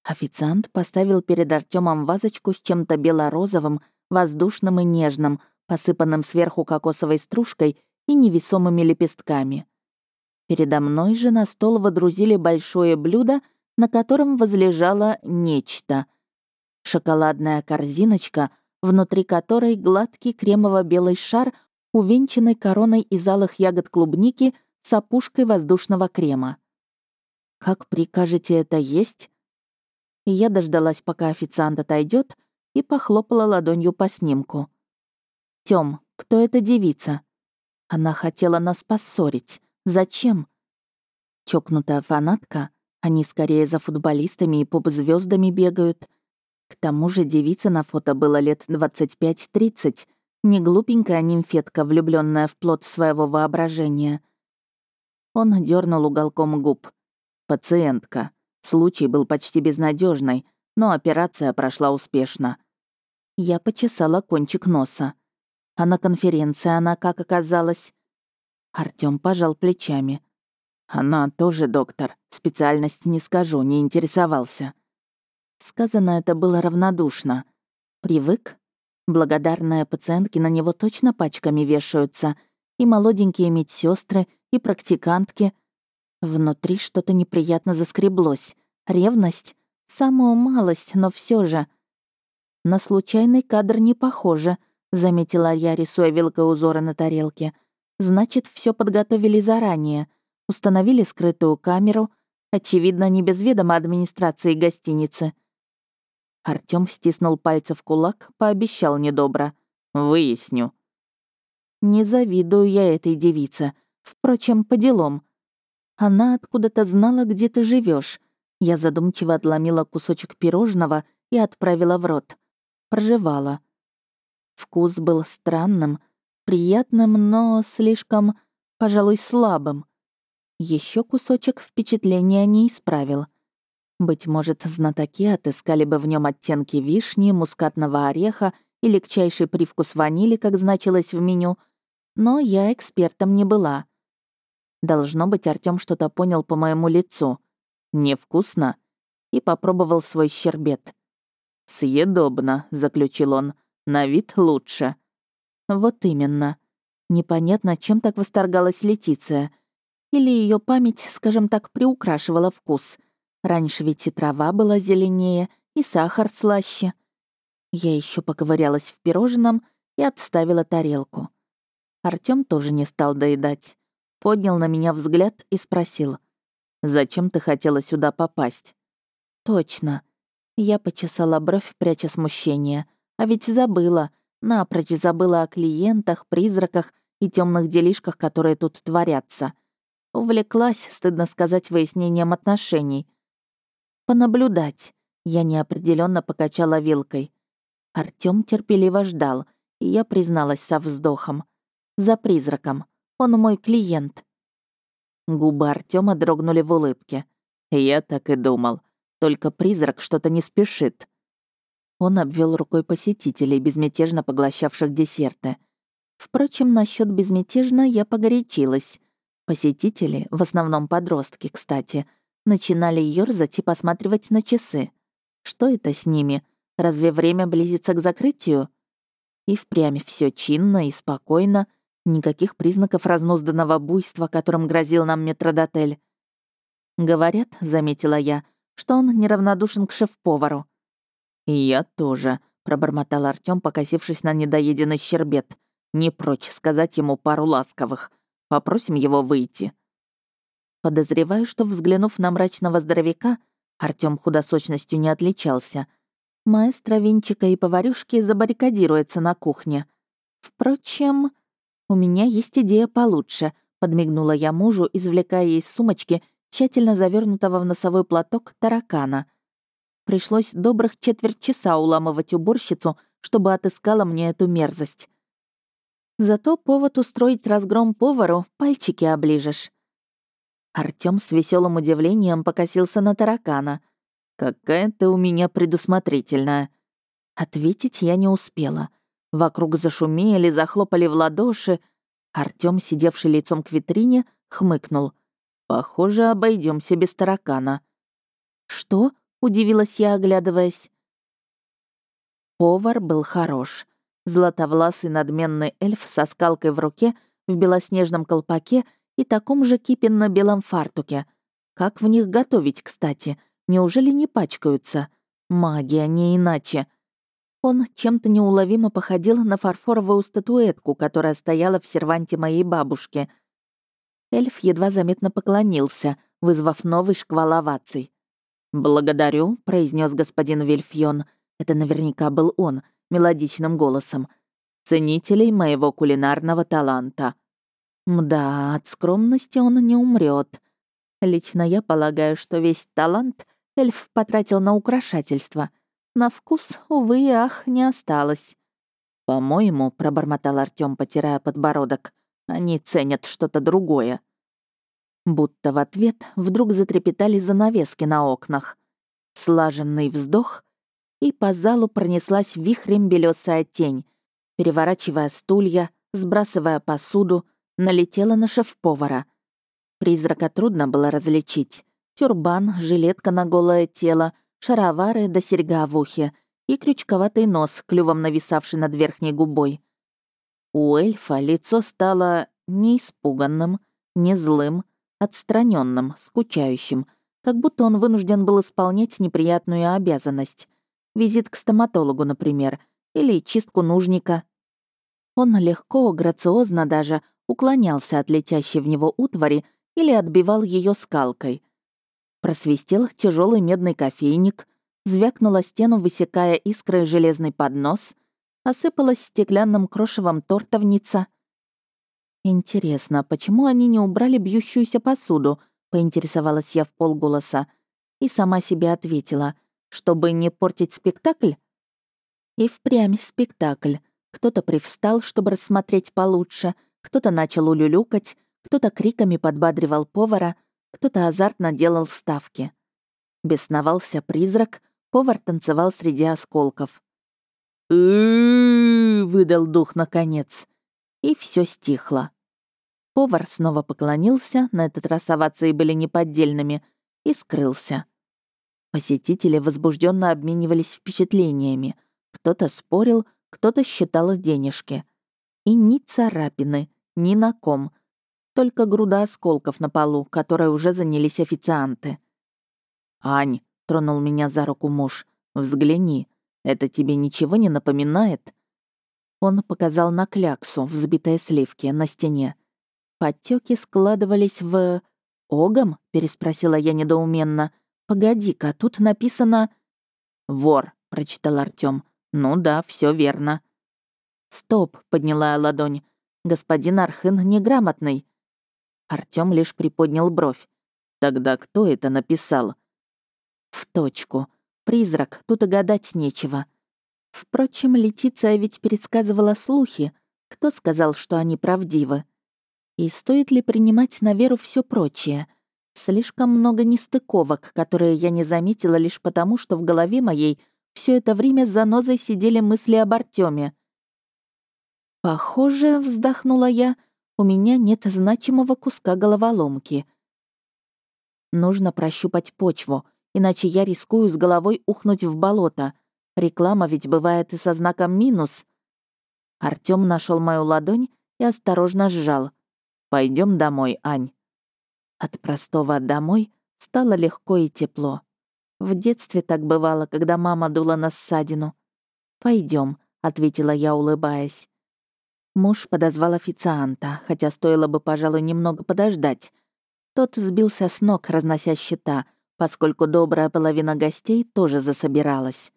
Официант поставил перед Артемом вазочку с чем-то бело-розовым, воздушным и нежным, посыпанным сверху кокосовой стружкой и невесомыми лепестками. Передо мной же на стол водрузили большое блюдо, на котором возлежало нечто. Шоколадная корзиночка, внутри которой гладкий кремово-белый шар, увенчанный короной из алых ягод клубники с опушкой воздушного крема. «Как прикажете это есть?» Я дождалась, пока официант отойдет, и похлопала ладонью по снимку. «Тём, кто эта девица?» Она хотела нас поссорить. Зачем? Чокнутая фанатка? Они скорее за футболистами и поп-звездами бегают. К тому же девица на фото было лет 25-30, не глупенькая нимфетка, влюбленная в плод своего воображения. Он дернул уголком губ. Пациентка. Случай был почти безнадежный, но операция прошла успешно. Я почесала кончик носа. А на конференции она как оказалась? Артём пожал плечами. Она тоже доктор. Специальности не скажу, не интересовался. Сказано это было равнодушно. Привык? Благодарные пациентки на него точно пачками вешаются. И молоденькие медсестры, и практикантки. Внутри что-то неприятно заскреблось. Ревность? Самую малость, но все же. На случайный кадр не похоже, заметила я, рисуя вилкой узоры на тарелке. Значит, все подготовили заранее. Установили скрытую камеру, очевидно, не без ведома администрации гостиницы. Артём стиснул пальцы в кулак, пообещал недобро. «Выясню». Не завидую я этой девице. Впрочем, по делам. Она откуда-то знала, где ты живешь. Я задумчиво отломила кусочек пирожного и отправила в рот. Прожевала. Вкус был странным, приятным, но слишком, пожалуй, слабым. Еще кусочек впечатления не исправил. Быть может, знатоки отыскали бы в нем оттенки вишни, мускатного ореха и легчайший привкус ванили, как значилось в меню, но я экспертом не была. Должно быть, Артём что-то понял по моему лицу. Невкусно. И попробовал свой щербет. «Съедобно», — заключил он. «На вид лучше». Вот именно. Непонятно, чем так восторгалась Летиция. Или ее память, скажем так, приукрашивала вкус. Раньше ведь и трава была зеленее, и сахар слаще. Я еще поковырялась в пирожном и отставила тарелку. Артём тоже не стал доедать поднял на меня взгляд и спросил. «Зачем ты хотела сюда попасть?» «Точно». Я почесала бровь, пряча смущение. А ведь забыла, напрочь забыла о клиентах, призраках и темных делишках, которые тут творятся. Увлеклась, стыдно сказать, выяснением отношений. «Понаблюдать». Я неопределенно покачала вилкой. Артём терпеливо ждал, и я призналась со вздохом. «За призраком. Он мой клиент». Губы Артема дрогнули в улыбке. «Я так и думал. Только призрак что-то не спешит». Он обвел рукой посетителей, безмятежно поглощавших десерты. Впрочем, насчет безмятежно я погорячилась. Посетители, в основном подростки, кстати, начинали ёрзать и посматривать на часы. Что это с ними? Разве время близится к закрытию? И впрямь все чинно и спокойно — Никаких признаков разнузданного буйства, которым грозил нам метродотель. «Говорят», — заметила я, — «что он неравнодушен к шеф-повару». «И я тоже», — пробормотал Артём, покосившись на недоеденный щербет. Не прочь сказать ему пару ласковых. Попросим его выйти. Подозреваю, что, взглянув на мрачного здоровяка, Артём худосочностью не отличался. Маэстро Винчика и поварюшки забаррикадируется на кухне. Впрочем, у меня есть идея получше, подмигнула я мужу, извлекая из сумочки тщательно завернутого в носовой платок таракана. Пришлось добрых четверть часа уламывать уборщицу, чтобы отыскала мне эту мерзость. Зато повод устроить разгром повару пальчики оближешь. Артём с веселым удивлением покосился на таракана. «Какая ты у меня предусмотрительная!» Ответить я не успела. Вокруг зашумели, захлопали в ладоши. Артём, сидевший лицом к витрине, хмыкнул. «Похоже, обойдемся без таракана». «Что?» — удивилась я, оглядываясь. Повар был хорош. Златовласый надменный эльф со скалкой в руке, в белоснежном колпаке — и таком же кипенно-белом фартуке. Как в них готовить, кстати? Неужели не пачкаются? Магия, не иначе. Он чем-то неуловимо походил на фарфоровую статуэтку, которая стояла в серванте моей бабушки. Эльф едва заметно поклонился, вызвав новый шквал оваций. «Благодарю», — произнес господин Вильфьон. Это наверняка был он, мелодичным голосом. «Ценителей моего кулинарного таланта. Мда, от скромности он не умрет. Лично я полагаю, что весь талант эльф потратил на украшательство. На вкус, увы и ах, не осталось. «По-моему», — пробормотал Артём, потирая подбородок, «они ценят что-то другое». Будто в ответ вдруг затрепетали занавески на окнах. Слаженный вздох, и по залу пронеслась вихрем белесая тень, переворачивая стулья, сбрасывая посуду, налетела на шеф-повара. Призрака трудно было различить. Тюрбан, жилетка на голое тело, шаровары до да серьга в ухе и крючковатый нос, клювом нависавший над верхней губой. У эльфа лицо стало не испуганным, не злым, отстраненным, скучающим, как будто он вынужден был исполнять неприятную обязанность. Визит к стоматологу, например, или чистку нужника. Он легко, грациозно даже уклонялся от летящей в него утвари или отбивал ее скалкой. Просвистел тяжелый медный кофейник, звякнула стену, высекая искрой железный поднос, осыпалась стеклянным крошевом тортовница. «Интересно, почему они не убрали бьющуюся посуду?» — поинтересовалась я в полголоса. И сама себе ответила, чтобы не портить спектакль? И впрямь спектакль. Кто-то привстал, чтобы рассмотреть получше — кто-то начал улюлюкать, кто-то криками подбадривал повара, кто-то азартно делал ставки. Бесновался призрак, повар танцевал среди осколков. выдал дух наконец. И все стихло. Повар снова поклонился, на этот раз овации были неподдельными, и скрылся. Посетители возбужденно обменивались впечатлениями. Кто-то спорил, кто-то считал денежки. И ни царапины, ни на ком. Только груда осколков на полу, которой уже занялись официанты. «Ань», — тронул меня за руку муж, — «взгляни, это тебе ничего не напоминает?» Он показал на кляксу, взбитые сливки, на стене. Подтеки складывались в... «Огом?» — переспросила я недоуменно. «Погоди-ка, тут написано...» «Вор», — прочитал Артём. «Ну да, все верно». «Стоп», — подняла я ладонь. «Господин Архын неграмотный». Артём лишь приподнял бровь. «Тогда кто это написал?» «В точку. Призрак, тут и гадать нечего». Впрочем, Летиция ведь пересказывала слухи. Кто сказал, что они правдивы? И стоит ли принимать на веру все прочее? Слишком много нестыковок, которые я не заметила лишь потому, что в голове моей все это время с занозой сидели мысли об Артеме. «Похоже, — вздохнула я, — у меня нет значимого куска головоломки. Нужно прощупать почву, иначе я рискую с головой ухнуть в болото. Реклама ведь бывает и со знаком минус». Артём нашел мою ладонь и осторожно сжал. Пойдем домой, Ань». От простого «домой» стало легко и тепло. В детстве так бывало, когда мама дула на ссадину. Пойдем, ответила я, улыбаясь. Муж подозвал официанта, хотя стоило бы, пожалуй, немного подождать. Тот сбился с ног, разнося счета, поскольку добрая половина гостей тоже засобиралась.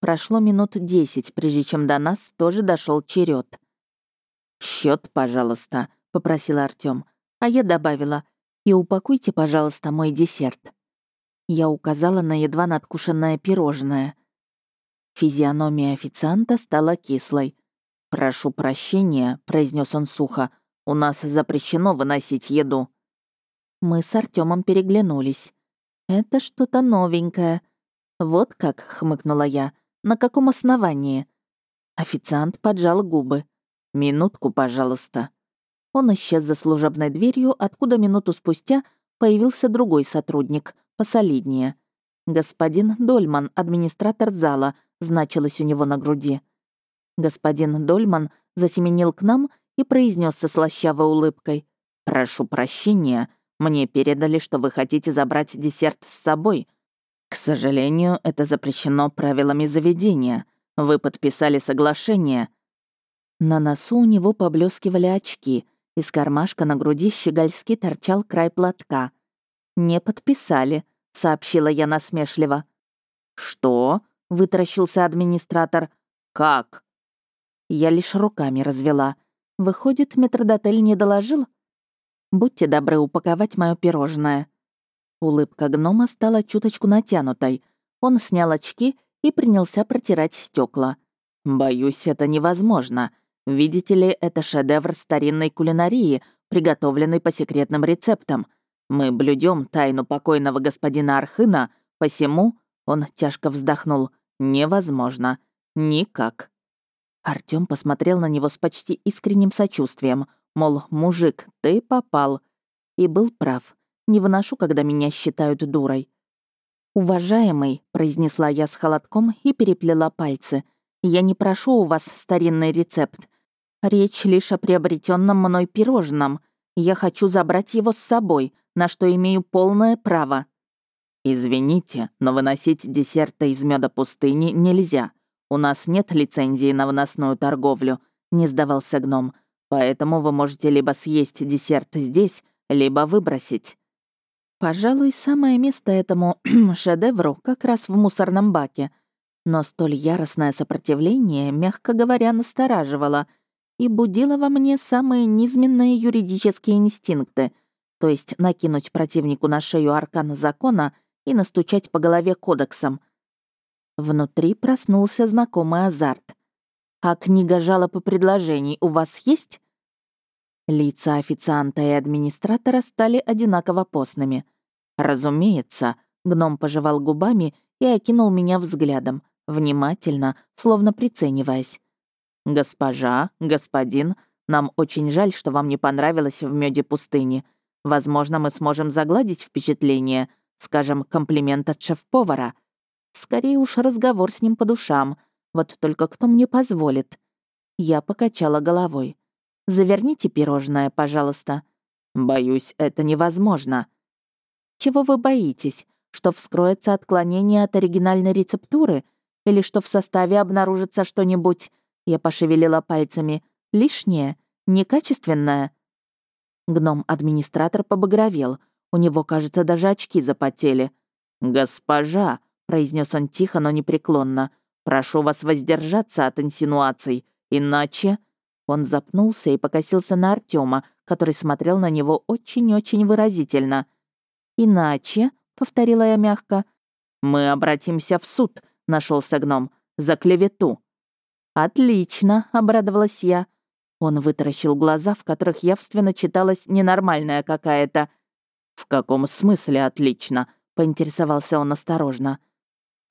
Прошло минут десять, прежде чем до нас тоже дошел черед. Счет, пожалуйста», — попросил Артём. А я добавила, «И упакуйте, пожалуйста, мой десерт». Я указала на едва надкушенное пирожное. Физиономия официанта стала кислой. «Прошу прощения», — произнес он сухо. «У нас запрещено выносить еду». Мы с Артемом переглянулись. «Это что-то новенькое». «Вот как», — хмыкнула я. На каком основании?» Официант поджал губы. «Минутку, пожалуйста». Он исчез за служебной дверью, откуда минуту спустя появился другой сотрудник, посолиднее. «Господин Дольман, администратор зала», значилось у него на груди. Господин Дольман засеменил к нам и произнес со слащавой улыбкой. «Прошу прощения, мне передали, что вы хотите забрать десерт с собой. К сожалению, это запрещено правилами заведения. Вы подписали соглашение. На носу у него поблескивали очки. Из кармашка на груди щегольски торчал край платка. «Не подписали», — сообщила я насмешливо. «Что?» — вытаращился администратор. «Как?» Я лишь руками развела. Выходит, метрдотель не доложил? Будьте добры упаковать мое пирожное. Улыбка гнома стала чуточку натянутой. Он снял очки и принялся протирать стекла. «Боюсь, это невозможно. Видите ли, это шедевр старинной кулинарии, приготовленный по секретным рецептам. Мы блюдем тайну покойного господина Архына, посему...» Он тяжко вздохнул. «Невозможно. Никак». Артём посмотрел на него с почти искренним сочувствием, мол, мужик, ты попал. И был прав. Не выношу, когда меня считают дурой. «Уважаемый», — произнесла я с холодком и переплела пальцы, «я не прошу у вас старинный рецепт. Речь лишь о приобретенном мной пирожном. Я хочу забрать его с собой, на что имею полное право». «Извините, но выносить десерты из меда пустыни нельзя. У нас нет лицензии на выносную торговлю», — не сдавался гном. «Поэтому вы можете либо съесть десерт здесь, либо выбросить». Пожалуй, самое место этому шедевру как раз в мусорном баке. Но столь яростное сопротивление, мягко говоря, настораживало и будило во мне самые низменные юридические инстинкты, то есть накинуть противнику на шею аркан закона и настучать по голове кодексом. Внутри проснулся знакомый азарт. «А книга жалоб и предложений у вас есть?» Лица официанта и администратора стали одинаково постными. «Разумеется», — гном пожевал губами и окинул меня взглядом, внимательно, словно прицениваясь. «Госпожа, господин, нам очень жаль, что вам не понравилось в меде пустыни. Возможно, мы сможем загладить впечатление, скажем, комплимент от шеф-повара. Скорее уж разговор с ним по душам. Вот только кто мне позволит?» Я покачала головой. «Заверните пирожное, пожалуйста». «Боюсь, это невозможно», чего вы боитесь? Что вскроется отклонение от оригинальной рецептуры? Или что в составе обнаружится что-нибудь, я пошевелила пальцами, лишнее, некачественное? Гном-администратор побагровел. У него, кажется, даже очки запотели. «Госпожа», — произнес он тихо, но непреклонно, «прошу вас воздержаться от инсинуаций, иначе...» Он запнулся и покосился на Артема, который смотрел на него очень-очень выразительно — «Иначе», — повторила я мягко, — «мы обратимся в суд», — нашелся гном, — «за клевету». «Отлично», — обрадовалась я. Он вытаращил глаза, в которых явственно читалась ненормальная какая-то. «В каком смысле отлично?» — поинтересовался он осторожно.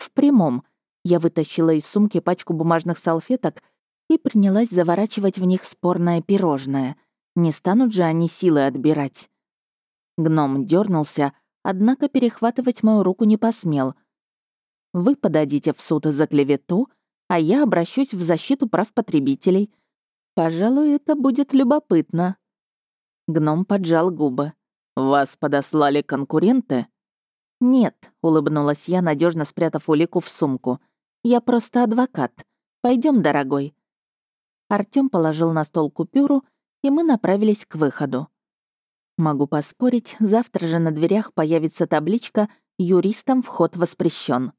«В прямом». Я вытащила из сумки пачку бумажных салфеток и принялась заворачивать в них спорное пирожное. Не станут же они силы отбирать. Гном дернулся, однако перехватывать мою руку не посмел. «Вы подадите в суд за клевету, а я обращусь в защиту прав потребителей. Пожалуй, это будет любопытно». Гном поджал губы. «Вас подослали конкуренты?» «Нет», — улыбнулась я, надежно спрятав улику в сумку. «Я просто адвокат. Пойдем, дорогой». Артём положил на стол купюру, и мы направились к выходу. Могу поспорить, завтра же на дверях появится табличка «Юристам вход воспрещен.